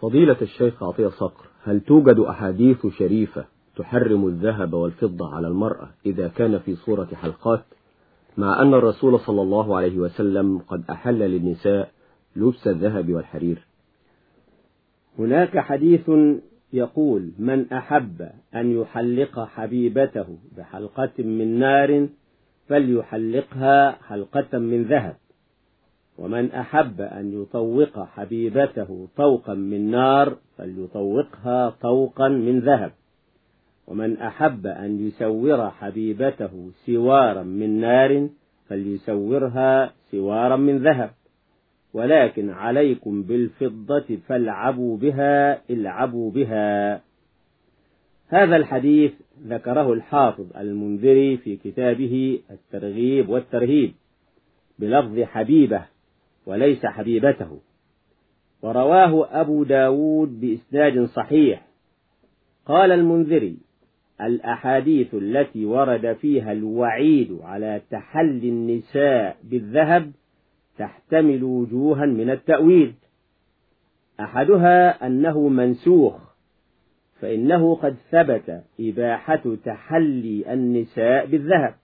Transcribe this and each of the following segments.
فضيلة الشيخ عطية صقر هل توجد أحاديث شريفة تحرم الذهب والفضة على المرأة إذا كان في صورة حلقات؟ مع أن الرسول صلى الله عليه وسلم قد أحل للنساء لبس الذهب والحرير. هناك حديث يقول من أحب أن يحلق حبيبته بحلقة من نار فليحلقها حلقة من ذهب. ومن أحب أن يطوق حبيبته طوقا من نار فليطوقها طوقا من ذهب. ومن أحب أن يسور حبيبته سوارا من نار فليسورها سوارا من ذهب. ولكن عليكم بالفضة فالعبوا بها العبوا بها. هذا الحديث ذكره الحافظ المنذري في كتابه الترغيب والترهيب بلفظ حبيبة وليس حبيبته. ورواه أبو داود بإسناد صحيح. قال المنذري الأحاديث التي ورد فيها الوعيد على تحلي النساء بالذهب تحتمل وجوها من التأويل. أحدها أنه منسوخ فإنه قد ثبت إباحة تحلي النساء بالذهب.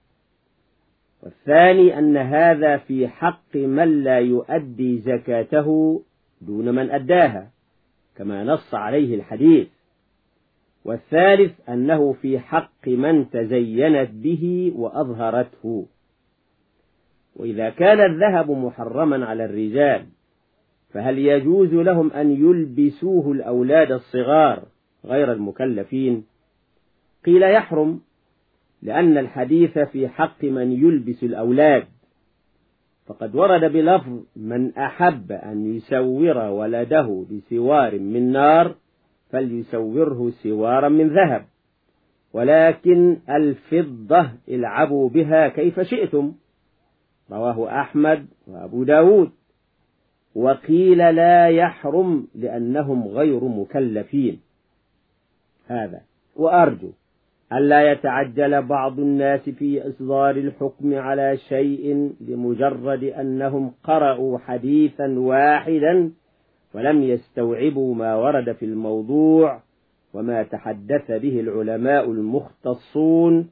والثاني أن هذا في حق من لا يؤدي زكاته دون من أداها كما نص عليه الحديث. والثالث أنه في حق من تزينت به وأظهرته. وإذا كان الذهب محرما على الرجال فهل يجوز لهم أن يلبسوه الأولاد الصغار غير المكلفين؟ قيل يحرم لأن الحديث في حق من يلبس الأولاد. فقد ورد بلفظ من أحب أن يسور ولده بسوار من نار فليسوره سوارا من ذهب. ولكن الفضة العبوا بها كيف شئتم. رواه أحمد وأبو داود. وقيل لا يحرم لأنهم غير مكلفين. هذا. وأرجو ألا يتعجل بعض الناس في إصدار الحكم على شيء لمجرد أنهم قرأوا حديثا واحدا ولم يستوعبوا ما ورد في الموضوع وما تحدث به العلماء المختصون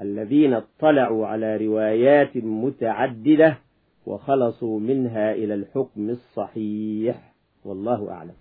الذين اطلعوا على روايات متعددة وخلصوا منها إلى الحكم الصحيح. والله أعلم.